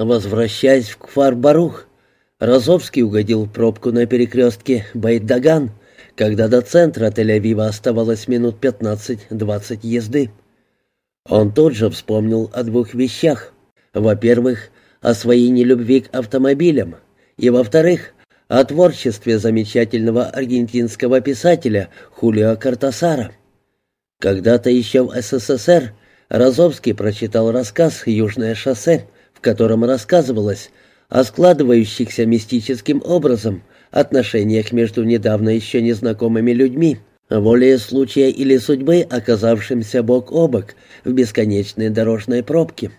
Возвращаясь в Кфар-Барух, Розовский угодил в пробку на перекрестке Байт-Даган, когда до центра Тель-Авива оставалось минут 15-20 езды. Он тут же вспомнил о двух вещах. Во-первых, о своей нелюбви к автомобилям, и, во-вторых, о творчестве замечательного аргентинского писателя Хулио Картасара. Когда-то еще в СССР Розовский прочитал рассказ «Южное шоссе», в котором рассказывалось о складывающихся мистическим образом отношениях между недавно еще незнакомыми людьми, волее случая или судьбы, оказавшимся бок о бок в бесконечной дорожной пробке.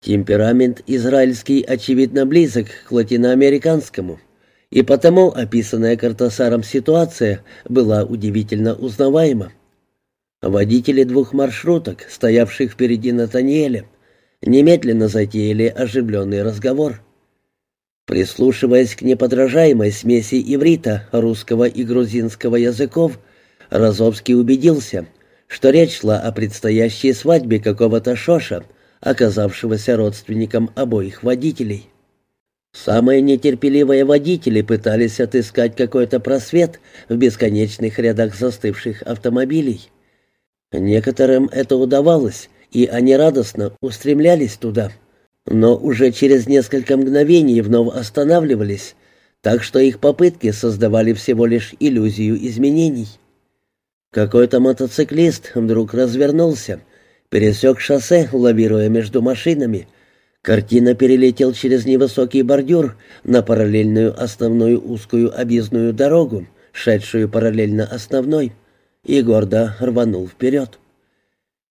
Темперамент израильский очевидно близок к латиноамериканскому, и потому описанная Картасаром ситуация была удивительно узнаваема. Водители двух маршруток, стоявших впереди Натаниэля, немедленно затеяли оживленный разговор. Прислушиваясь к неподражаемой смеси иврита, русского и грузинского языков, Розовский убедился, что речь шла о предстоящей свадьбе какого-то Шоша, оказавшегося родственником обоих водителей. Самые нетерпеливые водители пытались отыскать какой-то просвет в бесконечных рядах застывших автомобилей. Некоторым это удавалось, и они радостно устремлялись туда, но уже через несколько мгновений вновь останавливались, так что их попытки создавали всего лишь иллюзию изменений. Какой-то мотоциклист вдруг развернулся, пересек шоссе, лавируя между машинами. Картина перелетел через невысокий бордюр на параллельную основную узкую объездную дорогу, шедшую параллельно основной и гордо рванул вперед.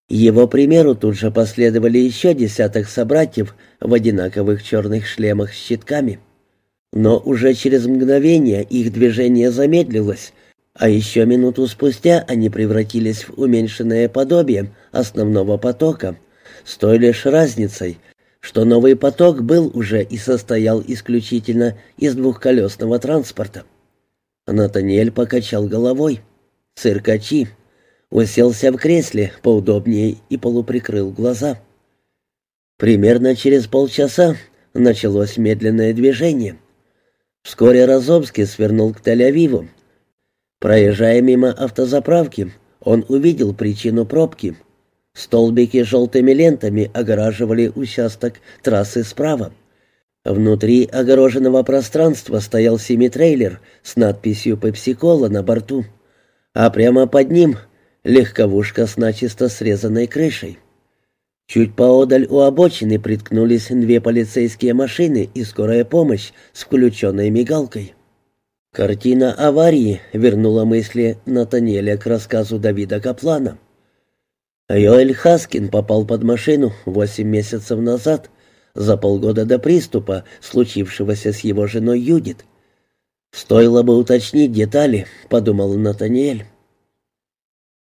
Его примеру тут же последовали еще десяток собратьев в одинаковых черных шлемах с щитками. Но уже через мгновение их движение замедлилось, а еще минуту спустя они превратились в уменьшенное подобие основного потока, с той лишь разницей, что новый поток был уже и состоял исключительно из двухколесного транспорта. Натаниэль покачал головой. Циркачи. Уселся в кресле поудобнее и полуприкрыл глаза. Примерно через полчаса началось медленное движение. Вскоре Розовский свернул к Тель-Авиву. Проезжая мимо автозаправки, он увидел причину пробки. Столбики с желтыми лентами огораживали участок трассы справа. Внутри огороженного пространства стоял семитрейлер с надписью «Пепси-кола» на борту а прямо под ним легковушка с начисто срезанной крышей. Чуть поодаль у обочины приткнулись две полицейские машины и скорая помощь с включенной мигалкой. Картина аварии вернула мысли Натаниэля к рассказу Давида Каплана. Йоэль Хаскин попал под машину восемь месяцев назад, за полгода до приступа, случившегося с его женой Юдит. «Стоило бы уточнить детали», — подумал Натаниэль.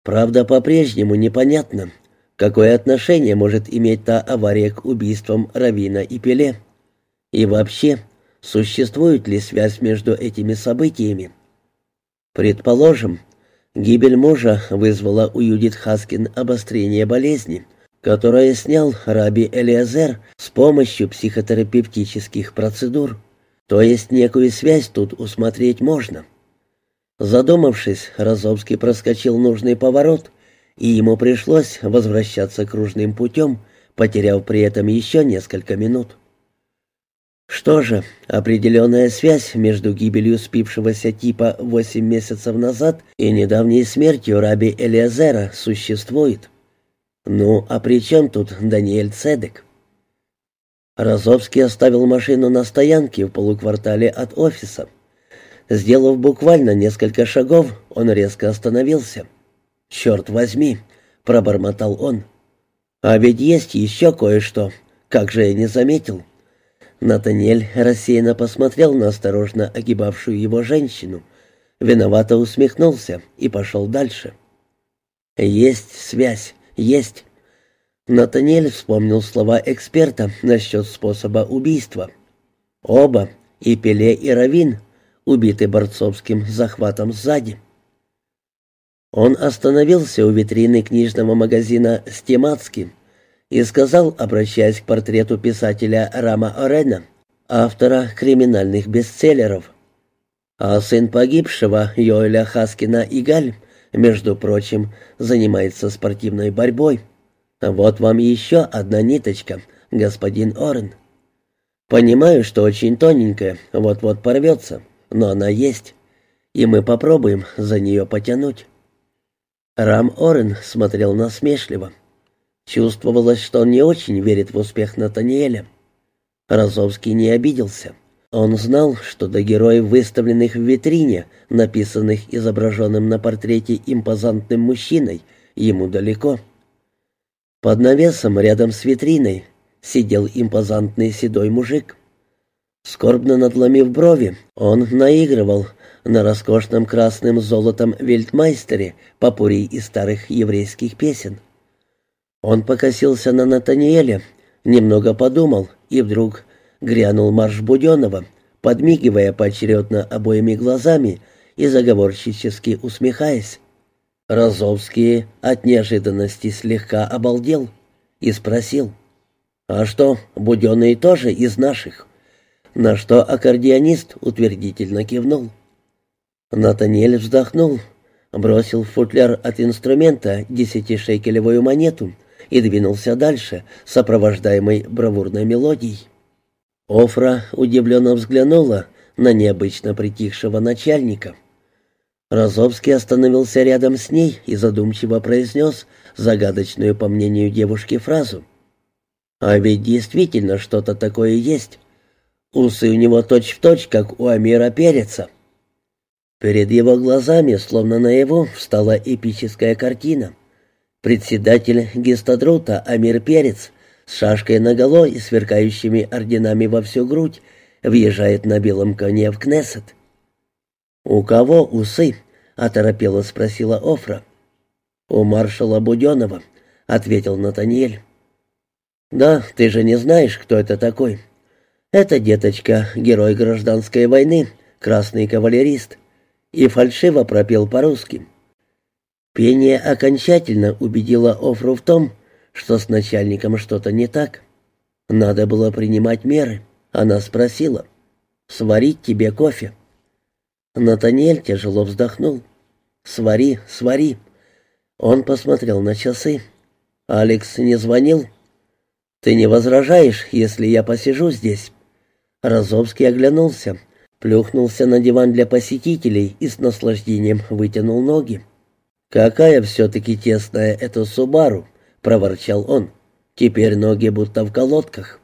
Правда, по-прежнему непонятно, какое отношение может иметь та авария к убийствам Равина и Пеле. И вообще, существует ли связь между этими событиями? Предположим, гибель мужа вызвала у Юдит Хаскин обострение болезни, которое снял Раби Элиазер с помощью психотерапевтических процедур. То есть некую связь тут усмотреть можно. Задумавшись, Розовский проскочил нужный поворот, и ему пришлось возвращаться кружным путем, потеряв при этом еще несколько минут. Что же, определенная связь между гибелью спившегося типа восемь месяцев назад и недавней смертью раби Элиазера существует. Ну, а при чем тут Даниэль Цедек? Розовский оставил машину на стоянке в полуквартале от офиса. Сделав буквально несколько шагов, он резко остановился. «Черт возьми!» — пробормотал он. «А ведь есть еще кое-что. Как же я не заметил?» Натаниэль рассеянно посмотрел на осторожно огибавшую его женщину, виновато усмехнулся и пошел дальше. «Есть связь, есть. Натаниэль вспомнил слова эксперта насчет способа убийства. Оба, и Пеле, и Равин, убиты борцовским захватом сзади. Он остановился у витрины книжного магазина «Стемацкий», и сказал, обращаясь к портрету писателя Рама Орена, автора криминальных бестселлеров. А сын погибшего, Йоэля Хаскина Игаль, между прочим, занимается спортивной борьбой. Вот вам еще одна ниточка, господин Орен. Понимаю, что очень тоненькая, вот-вот порвется, но она есть, и мы попробуем за нее потянуть. Рам Орен смотрел насмешливо. Чувствовалось, что он не очень верит в успех Натаниэля. Розовский не обиделся. Он знал, что до героев, выставленных в витрине, написанных изображенным на портрете импозантным мужчиной, ему далеко. Под навесом рядом с витриной сидел импозантный седой мужик. Скорбно надломив брови, он наигрывал на роскошном красным золотом вельтмайстере попури из старых еврейских песен. Он покосился на Натаниэля, немного подумал и вдруг грянул марш Буденова, подмигивая поочередно обоими глазами и заговорщически усмехаясь. Розовский от неожиданности слегка обалдел и спросил, «А что, Буденный тоже из наших?» На что аккордеонист утвердительно кивнул. Натаниэль вздохнул, бросил в футляр от инструмента десятишекелевую монету и двинулся дальше, сопровождаемый бравурной мелодией. Офра удивленно взглянула на необычно притихшего начальника. Розовский остановился рядом с ней и задумчиво произнес загадочную, по мнению девушки, фразу. «А ведь действительно что-то такое есть. Усы у него точь-в-точь, точь, как у Амира Переца». Перед его глазами, словно наяву, встала эпическая картина. Председатель гестадрута Амир Перец с шашкой наголо и сверкающими орденами во всю грудь въезжает на белом коне в Кнессет. «У кого усы?» — оторопело спросила Офра. «У маршала Буденова», — ответил Натаниэль. «Да, ты же не знаешь, кто это такой. Это, деточка, герой гражданской войны, красный кавалерист». И фальшиво пропел по-русски. Пение окончательно убедило Офру в том, что с начальником что-то не так. Надо было принимать меры. Она спросила, «Сварить тебе кофе?» Натаниэль тяжело вздохнул. «Свари, свари». Он посмотрел на часы. «Алекс не звонил?» «Ты не возражаешь, если я посижу здесь?» Розовский оглянулся, плюхнулся на диван для посетителей и с наслаждением вытянул ноги. «Какая все-таки тесная эта Субару!» — проворчал он. «Теперь ноги будто в колодках».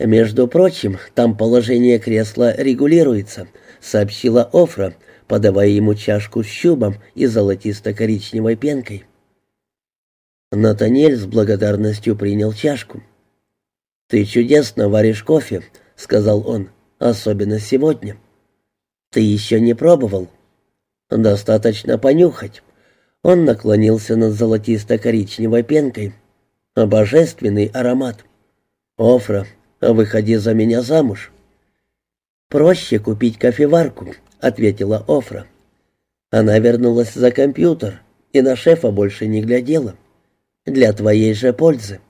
«Между прочим, там положение кресла регулируется», — сообщила Офра, подавая ему чашку с щубом и золотисто-коричневой пенкой. Натаниэль с благодарностью принял чашку. «Ты чудесно варишь кофе», — сказал он, — «особенно сегодня». «Ты еще не пробовал?» «Достаточно понюхать». Он наклонился над золотисто-коричневой пенкой. «Божественный аромат». «Офра, выходи за меня замуж». «Проще купить кофеварку», — ответила Офра. Она вернулась за компьютер и на шефа больше не глядела. «Для твоей же пользы».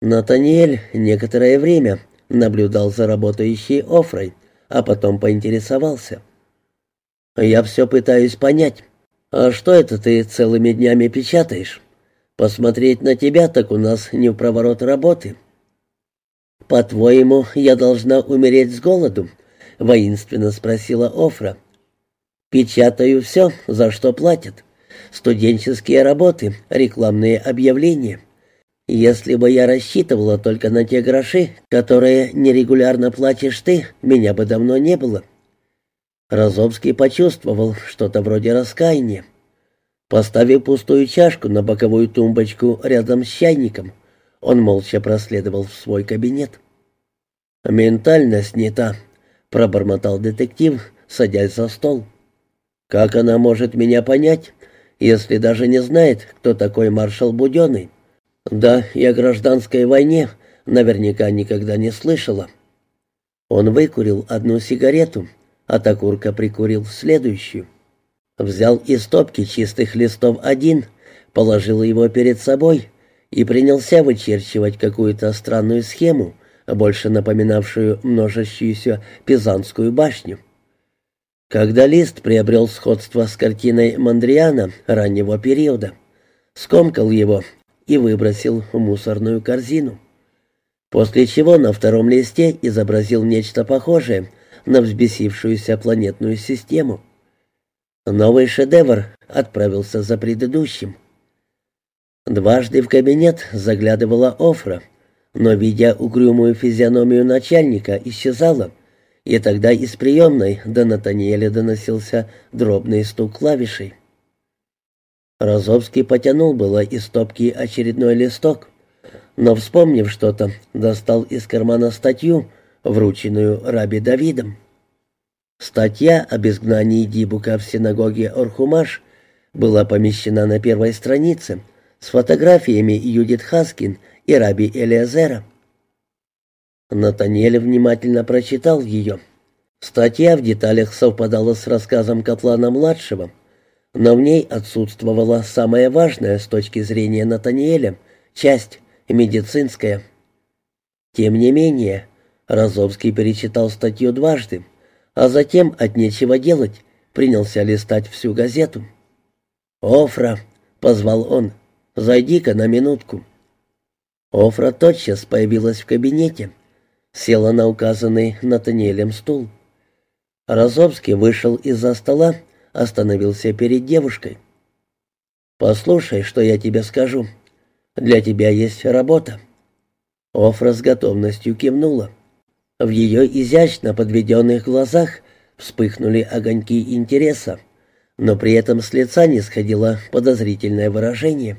Натаниэль некоторое время наблюдал за работающей Офрой, а потом поинтересовался. «Я все пытаюсь понять. А что это ты целыми днями печатаешь? Посмотреть на тебя так у нас не в проворот работы». «По-твоему, я должна умереть с голоду?» — воинственно спросила Офра. «Печатаю все, за что платят. Студенческие работы, рекламные объявления. Если бы я рассчитывала только на те гроши, которые нерегулярно платишь ты, меня бы давно не было». Розовский почувствовал что-то вроде раскаяния. Поставив пустую чашку на боковую тумбочку рядом с чайником, он молча проследовал в свой кабинет. «Ментальность не та», — пробормотал детектив, садясь за стол. «Как она может меня понять, если даже не знает, кто такой маршал Буденный? Да, и о гражданской войне наверняка никогда не слышала». Он выкурил одну сигарету, а Такурка прикурил следующую. Взял из стопки чистых листов один, положил его перед собой и принялся вычерчивать какую-то странную схему, больше напоминавшую множащуюся Пизанскую башню. Когда лист приобрел сходство с картиной Мандриана раннего периода, скомкал его и выбросил в мусорную корзину. После чего на втором листе изобразил нечто похожее на взбесившуюся планетную систему. Новый шедевр отправился за предыдущим. Дважды в кабинет заглядывала Офра, но, видя угрюмую физиономию начальника, исчезала, и тогда из приемной до Натаниэля доносился дробный стук клавишей. Розовский потянул было из стопки очередной листок, но, вспомнив что-то, достал из кармана статью, врученную Раби Давидом. Статья об изгнании Дибука в синагоге Орхумаш была помещена на первой странице с фотографиями Юдит Хаскин и Раби Элиазера. Натаниэль внимательно прочитал ее. Статья в деталях совпадала с рассказом Каплана-младшего, но в ней отсутствовала самая важная с точки зрения Натаниэля часть медицинская. Тем не менее, Розовский перечитал статью дважды, а затем от нечего делать принялся листать всю газету. «Офра», — позвал он, — «зайди-ка на минутку». Офра тотчас появилась в кабинете, села на указанный Натаниэлем стул. Розовский вышел из-за стола, остановился перед девушкой. «Послушай, что я тебе скажу. Для тебя есть работа». Офра с готовностью кивнула. В ее изящно подведенных глазах вспыхнули огоньки интереса, но при этом с лица не сходило подозрительное выражение.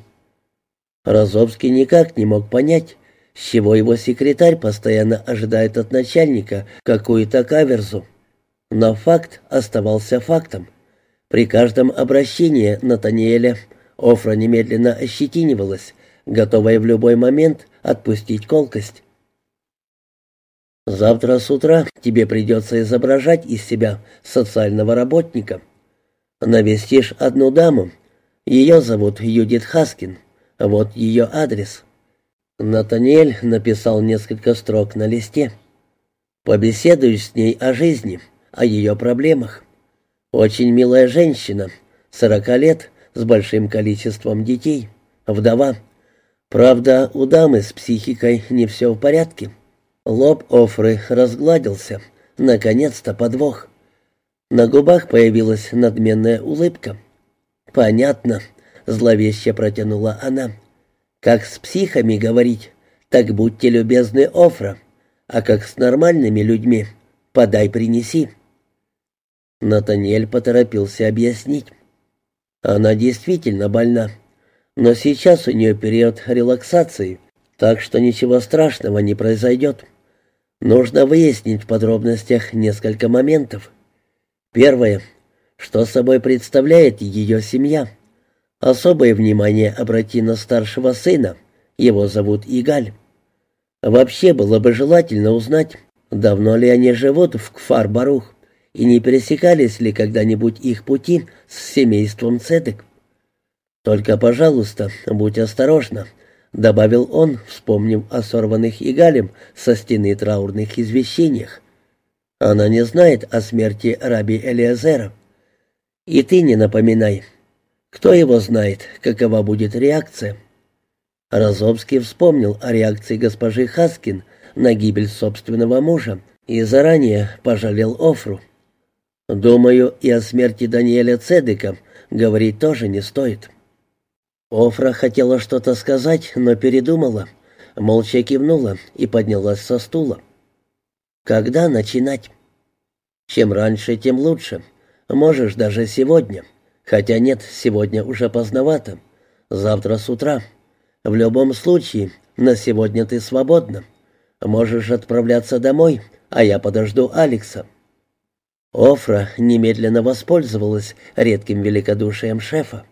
Розовский никак не мог понять, с чего его секретарь постоянно ожидает от начальника какую-то каверзу. Но факт оставался фактом. При каждом обращении Натаниэля Офра немедленно ощетинивалась, готовая в любой момент отпустить колкость. «Завтра с утра тебе придется изображать из себя социального работника. Навестишь одну даму. Ее зовут Юдит Хаскин. Вот ее адрес». Натаниэль написал несколько строк на листе. «Побеседуешь с ней о жизни, о ее проблемах. Очень милая женщина, сорока лет, с большим количеством детей, вдова. Правда, у дамы с психикой не все в порядке». Лоб Офры разгладился. Наконец-то подвох. На губах появилась надменная улыбка. «Понятно», — зловеще протянула она. Как с психами говорить, так будьте любезны, Офра, а как с нормальными людьми, подай, принеси. Натаниэль поторопился объяснить. Она действительно больна, но сейчас у нее период релаксации, так что ничего страшного не произойдет. Нужно выяснить в подробностях несколько моментов. Первое. Что собой представляет ее семья? Особое внимание обрати на старшего сына, его зовут Игаль. Вообще было бы желательно узнать, давно ли они живут в Кфар-Барух, и не пересекались ли когда-нибудь их пути с семейством Цедек. «Только, пожалуйста, будь осторожна», — добавил он, вспомнив о сорванных Игалем со стены траурных извещениях. «Она не знает о смерти раби Элиазера. И ты не напоминай, кто его знает, какова будет реакция? Розовский вспомнил о реакции госпожи Хаскин на гибель собственного мужа и заранее пожалел Офру. Думаю, и о смерти Даниэля Цедека говорить тоже не стоит. Офра хотела что-то сказать, но передумала, молча кивнула и поднялась со стула. Когда начинать? Чем раньше, тем лучше. Можешь даже сегодня. Хотя нет, сегодня уже поздновато. Завтра с утра. В любом случае, на сегодня ты свободна. Можешь отправляться домой, а я подожду Алекса». Офра немедленно воспользовалась редким великодушием шефа.